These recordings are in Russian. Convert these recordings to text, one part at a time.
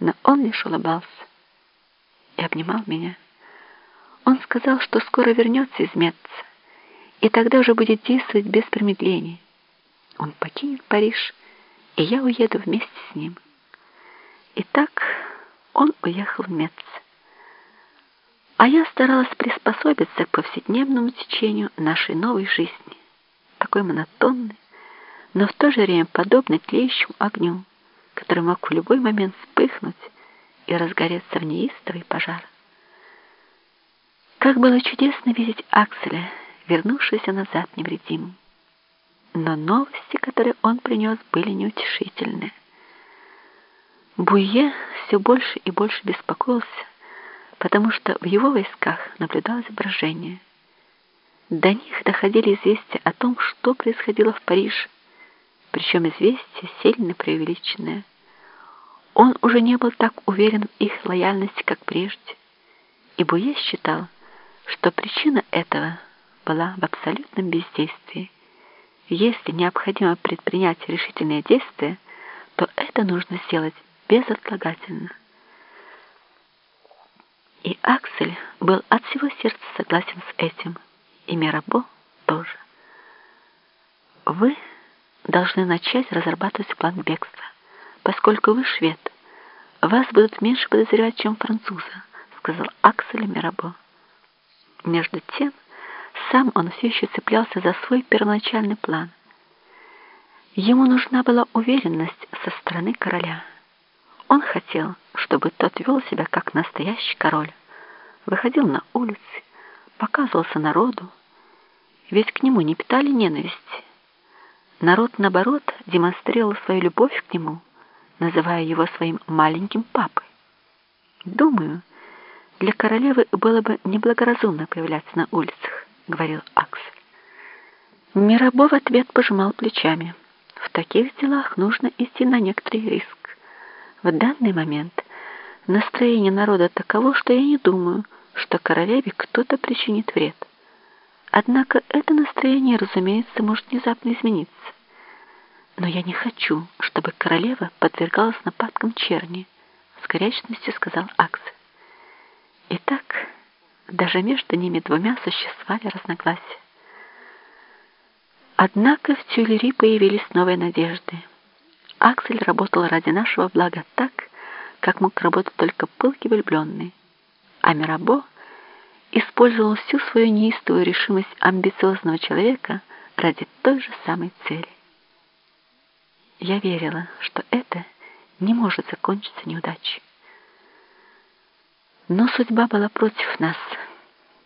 Но он лишь улыбался и обнимал меня. Он сказал, что скоро вернется из Метца, и тогда уже будет действовать без промедления. Он покинет Париж, и я уеду вместе с ним. И так он уехал в Метц. А я старалась приспособиться к повседневному течению нашей новой жизни, такой монотонной, но в то же время подобной тлеющему огню, который мог в любой момент вспыхнуть и разгореться в неистовый пожар. Как было чудесно видеть Акселя, вернувшегося назад невредимым. Но новости, которые он принес, были неутешительны. Буе все больше и больше беспокоился, потому что в его войсках наблюдалось брожение. До них доходили известия о том, что происходило в Париже, причем известия сильно преувеличенные. Он уже не был так уверен в их лояльности, как прежде, и Буе считал, что причина этого была в абсолютном бездействии. Если необходимо предпринять решительные действия, то это нужно сделать безотлагательно. И Аксель был от всего сердца согласен с этим, и Мирабо тоже. Вы должны начать разрабатывать план бегства, поскольку вы швед. Вас будут меньше подозревать, чем француза, сказал Аксель Мирабо. Между тем, сам он все еще цеплялся за свой первоначальный план. Ему нужна была уверенность со стороны короля. Он хотел, чтобы тот вел себя как настоящий король, выходил на улицы, показывался народу, ведь к нему не питали ненависти. Народ, наоборот, демонстрировал свою любовь к нему, называя его своим маленьким папой. Думаю, для королевы было бы неблагоразумно появляться на улицах, говорил Аксель. Мирабо в ответ пожимал плечами. В таких делах нужно идти на некоторый риск. В данный момент настроение народа таково, что я не думаю, что королеве кто-то причинит вред. Однако это настроение, разумеется, может внезапно измениться. Но я не хочу, чтобы королева подвергалась нападкам черни, с горячностью сказал Аксель. Итак, даже между ними двумя существовали разногласия. Однако в Тюлери появились новые надежды. Аксель работал ради нашего блага так, как мог работать только пылкий влюбленный. А Мирабо использовал всю свою неистовую решимость амбициозного человека ради той же самой цели. Я верила, что это не может закончиться неудачей. Но судьба была против нас.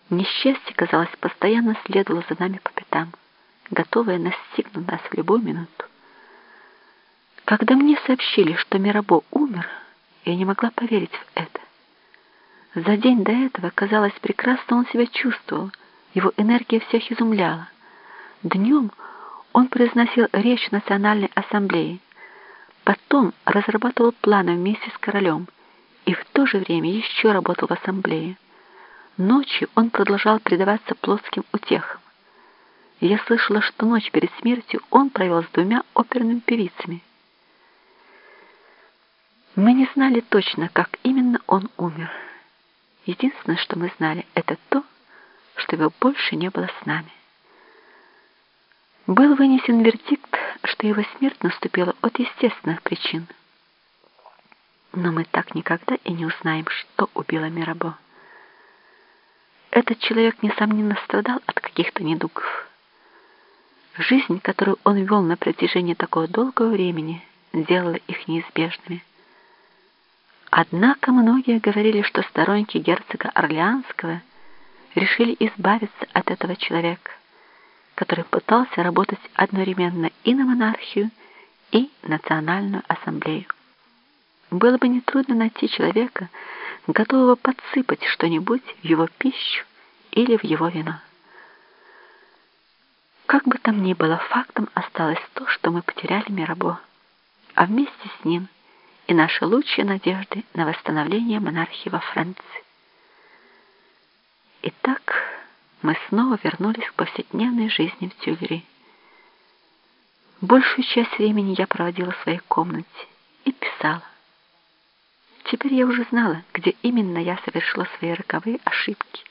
Несчастье, казалось, постоянно следовало за нами по пятам, готовое настигнуть нас в любую минуту. Когда мне сообщили, что Мирабо умер, я не могла поверить в это. За день до этого, казалось, прекрасно он себя чувствовал, его энергия всех изумляла. Днем он произносил речь в Национальной ассамблее, потом разрабатывал планы вместе с королем и в то же время еще работал в ассамблее. Ночью он продолжал предаваться плотским утехам. Я слышала, что ночь перед смертью он провел с двумя оперными певицами – мы не знали точно, как именно он умер. Единственное, что мы знали, это то, что его больше не было с нами. Был вынесен вердикт, что его смерть наступила от естественных причин. Но мы так никогда и не узнаем, что убило Мирабо. Этот человек, несомненно, страдал от каких-то недугов. Жизнь, которую он вел на протяжении такого долгого времени, делала их неизбежными. Однако многие говорили, что сторонники герцога Орлеанского решили избавиться от этого человека, который пытался работать одновременно и на монархию, и национальную ассамблею. Было бы нетрудно найти человека, готового подсыпать что-нибудь в его пищу или в его вино. Как бы там ни было, фактом осталось то, что мы потеряли Мирабо, а вместе с ним – и наши лучшие надежды на восстановление монархии во Франции. Итак, мы снова вернулись к повседневной жизни в Тюльри. Большую часть времени я проводила в своей комнате и писала. Теперь я уже знала, где именно я совершила свои роковые ошибки.